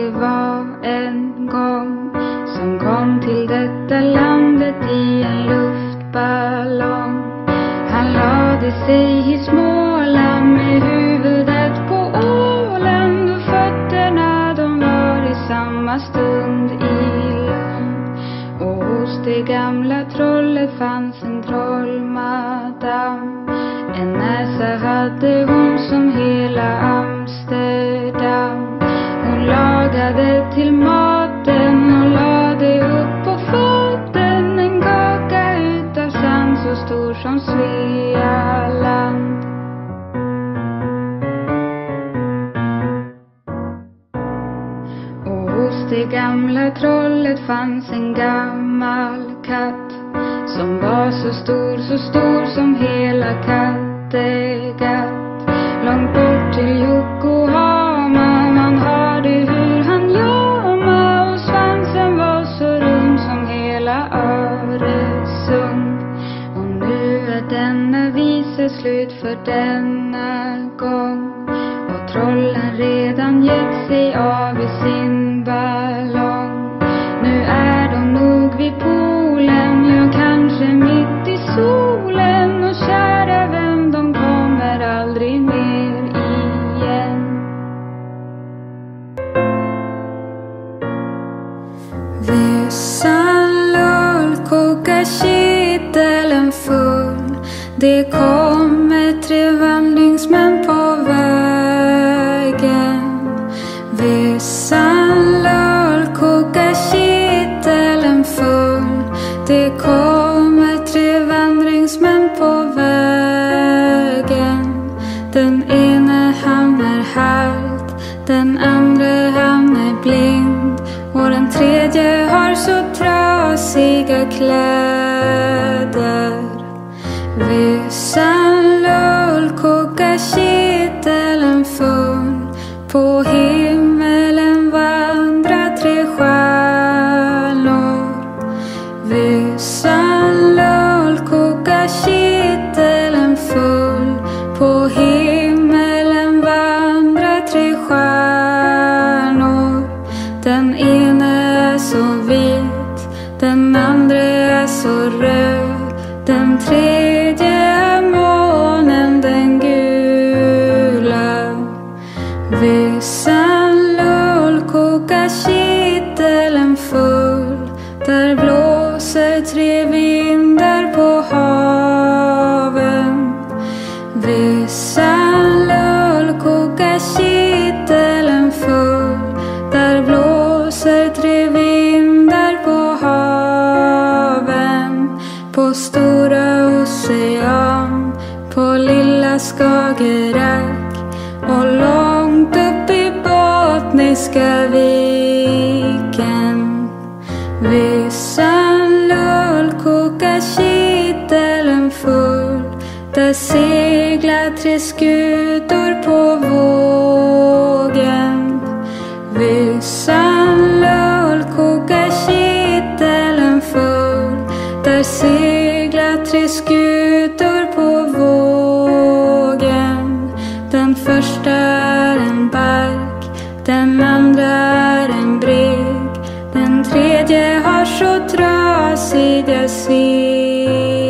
ses. gamla trollet fanns en gammal katt som var så stor, så stor som hela Kattegatt. Långt bort till Yokohama man hörde hur han jama och svansen var så rund som hela Öresund. Och nu är denna visa slut för denna gång och trollen redan gett sig av 고 Egye hasodra a szégye szége.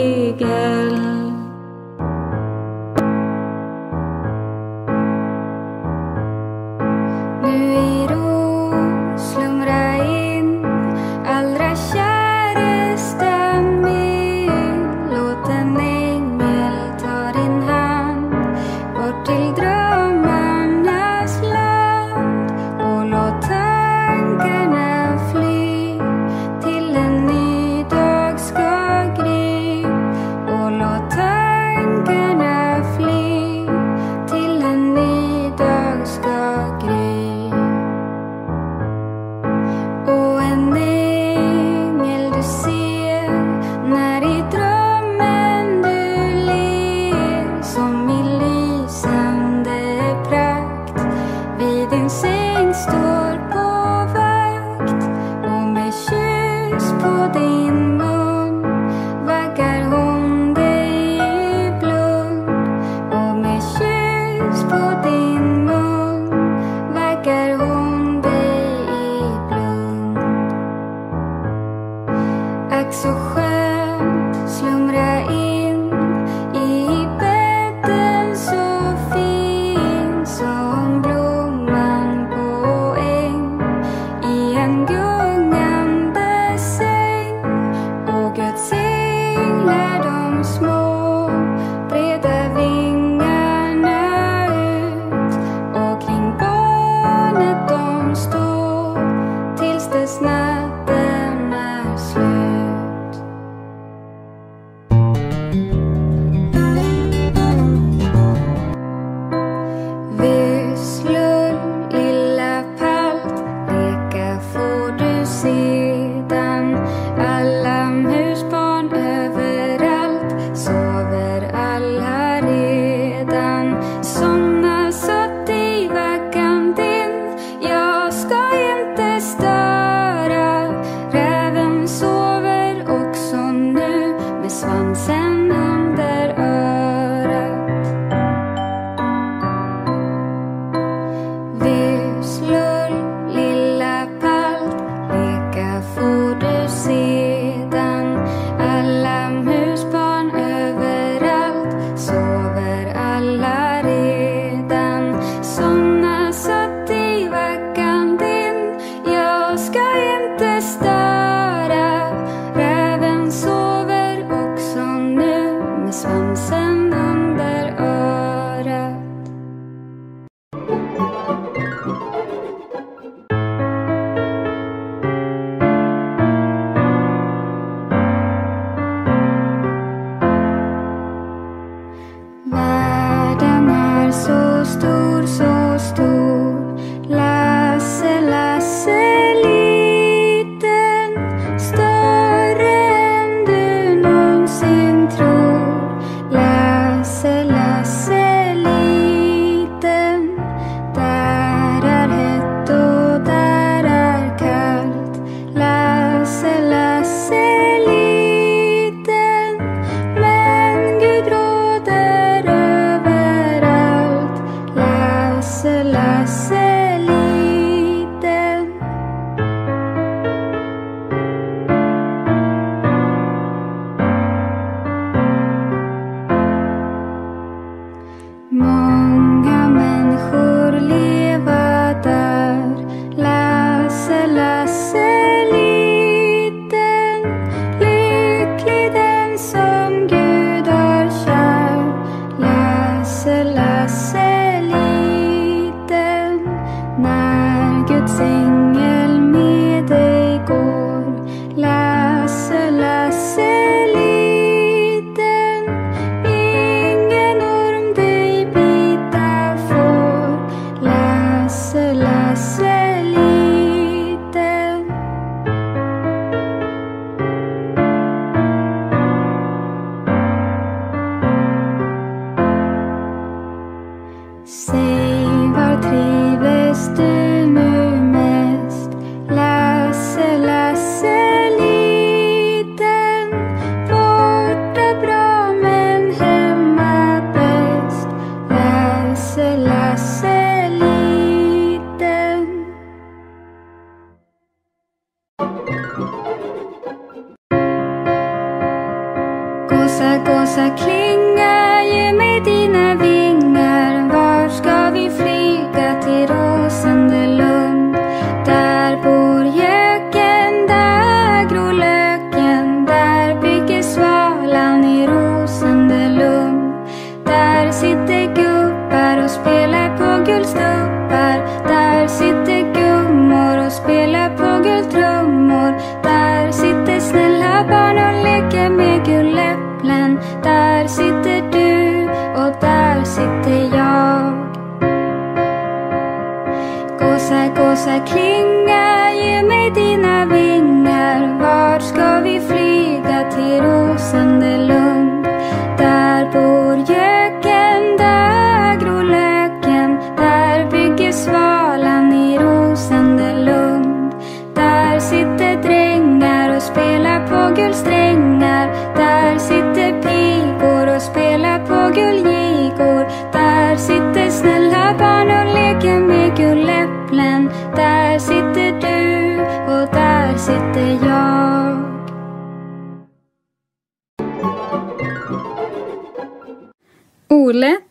Där sitter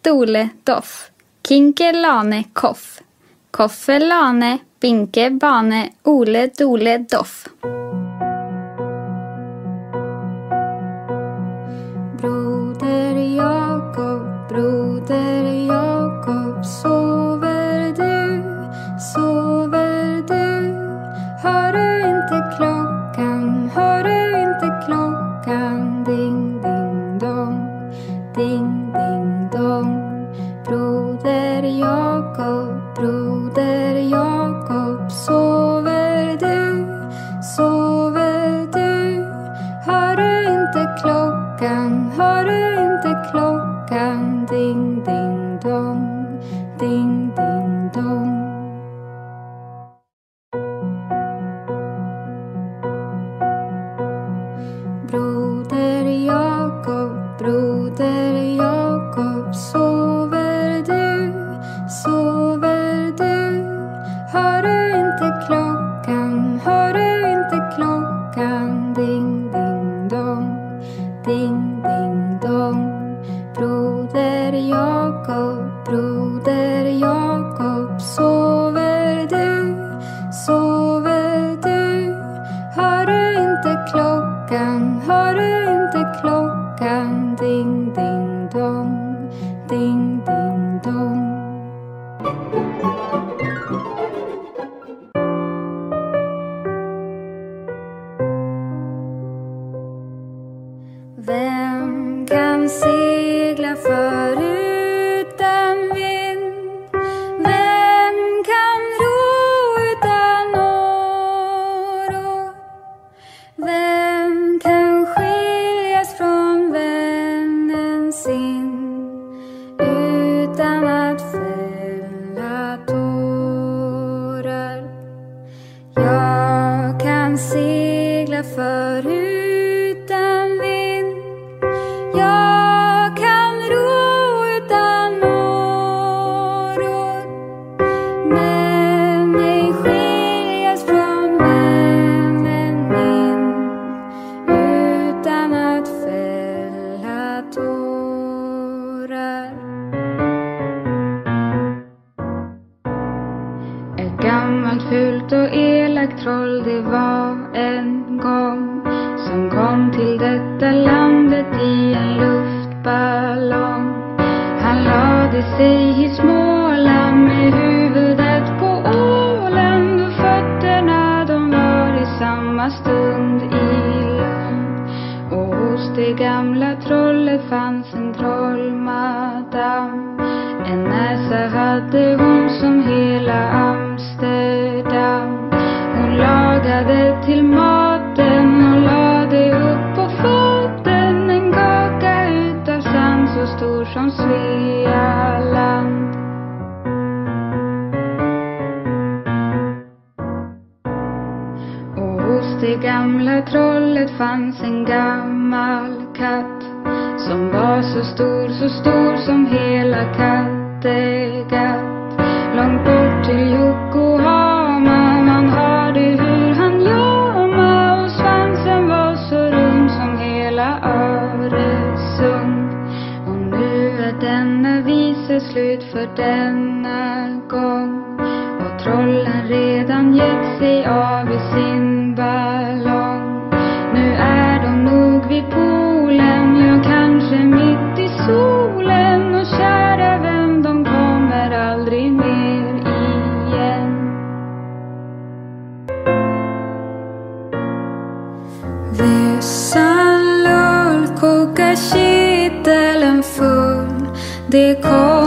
Stole Doff, Kinke Lane Koff, Koffe Lane Binke Bane Ole Dole Doff. Broder Jakob, broder Jakob, så bro. them can see control divine. Och hos det gamla trollet fanns en gammal katt som var så stor, så stor som hela Kattegatt. Långt bort till Jokko denna gång och trollen redan gett sig av i sin ballong. Nu är de nog vid poolen, ja kanske mitt i solen och kära vän, de kommer aldrig mer igen. Vissan lull kokar kittelen full. Det kom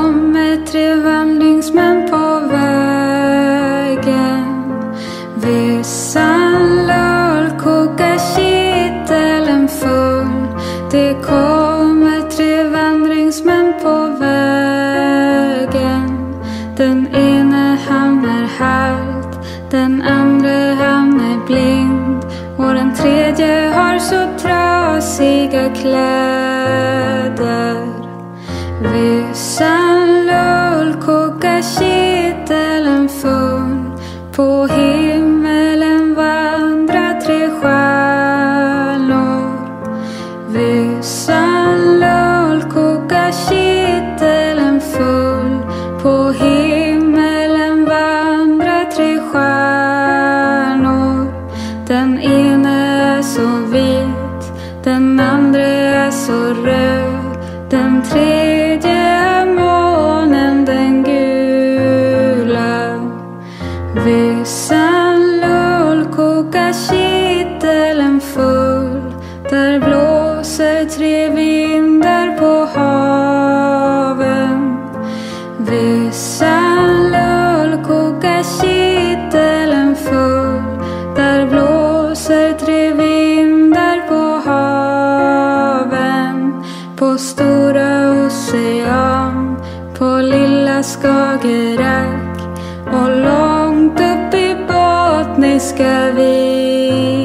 på stora ocean, på lilla Skagerrak och långt upp i Bottniska viken.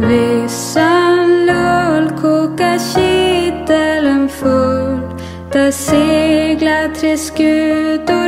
Vissan lull kokar kittelen full. Där seglar tre skutor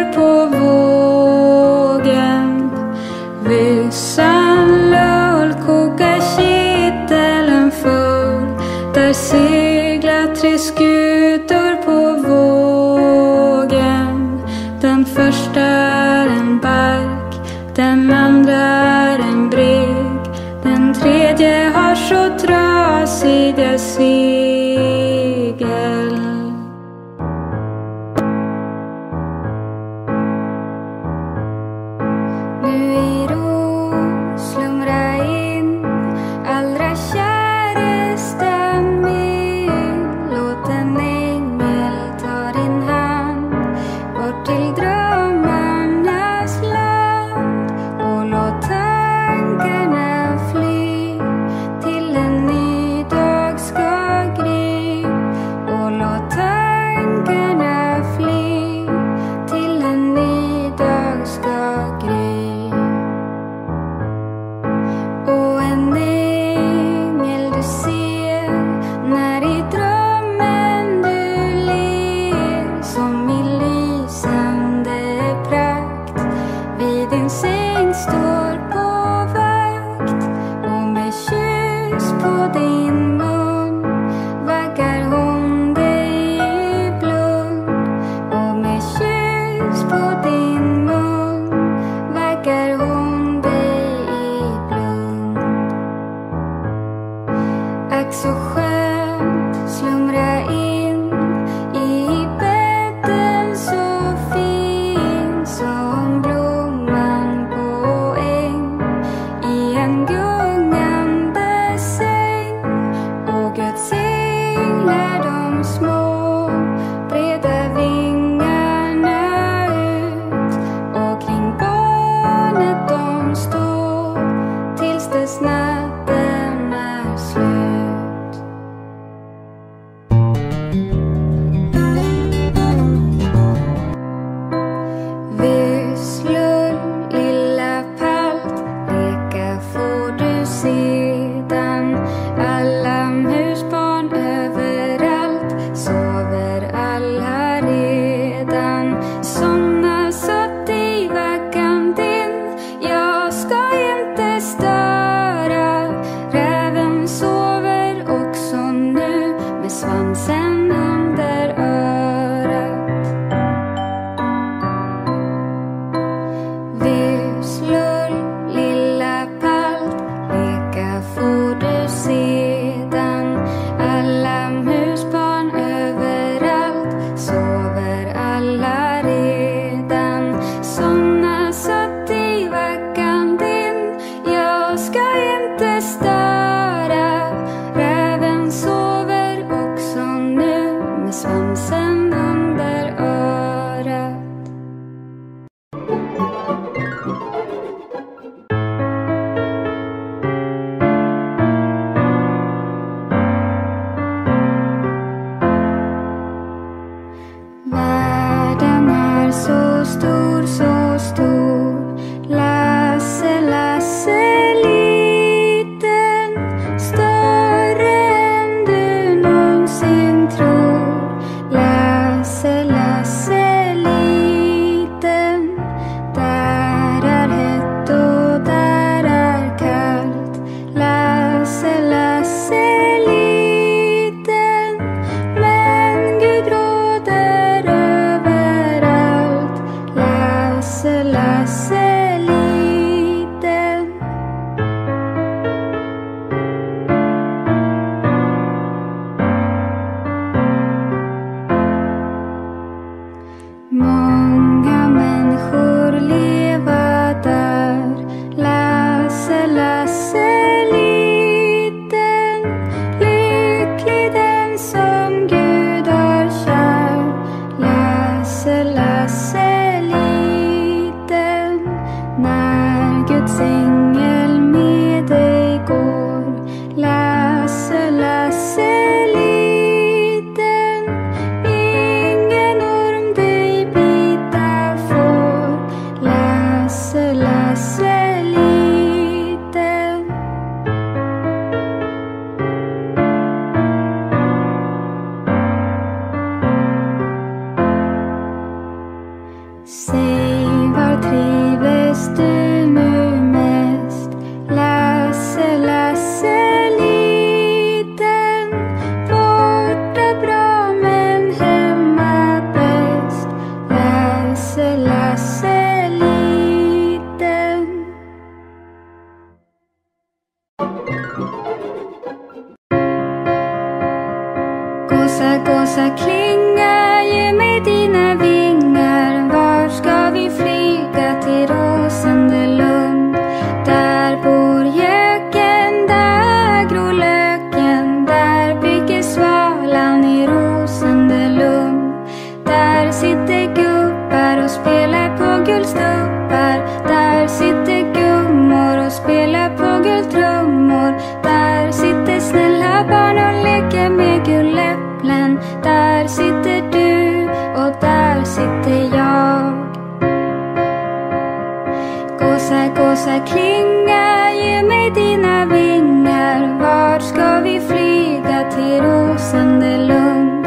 Gosa, gosa klinga, ge mig dina vingar Vart ska vi flyga till rosande lund?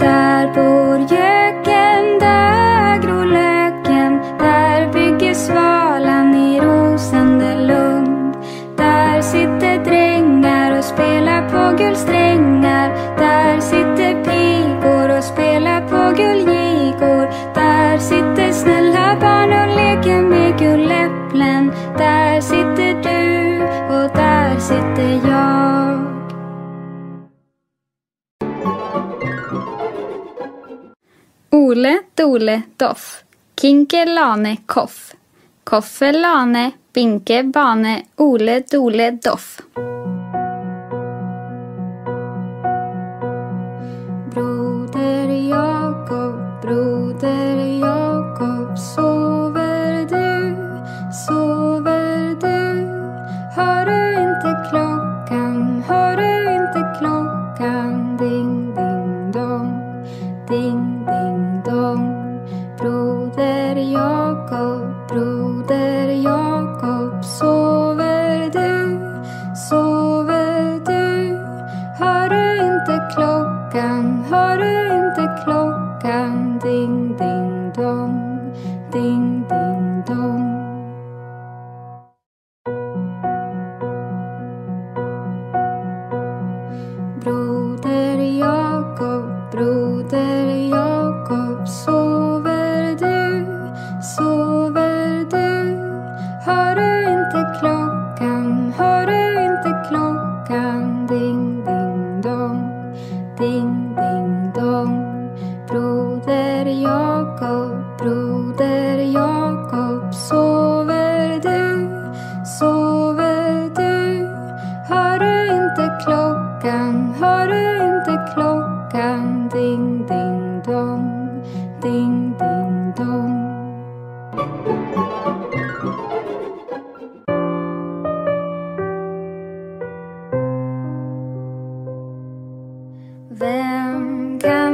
Där bor Ole Dole Doff. Kinke Lane Koff. Koffe Lane. Binke Bane. Ole Dole Doff. through the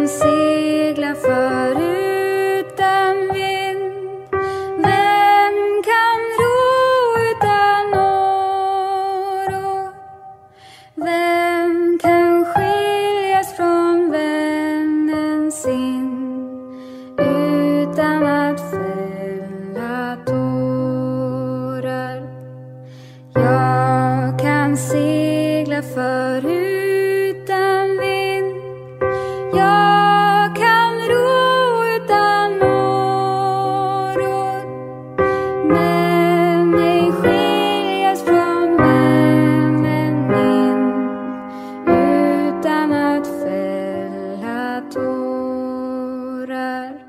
see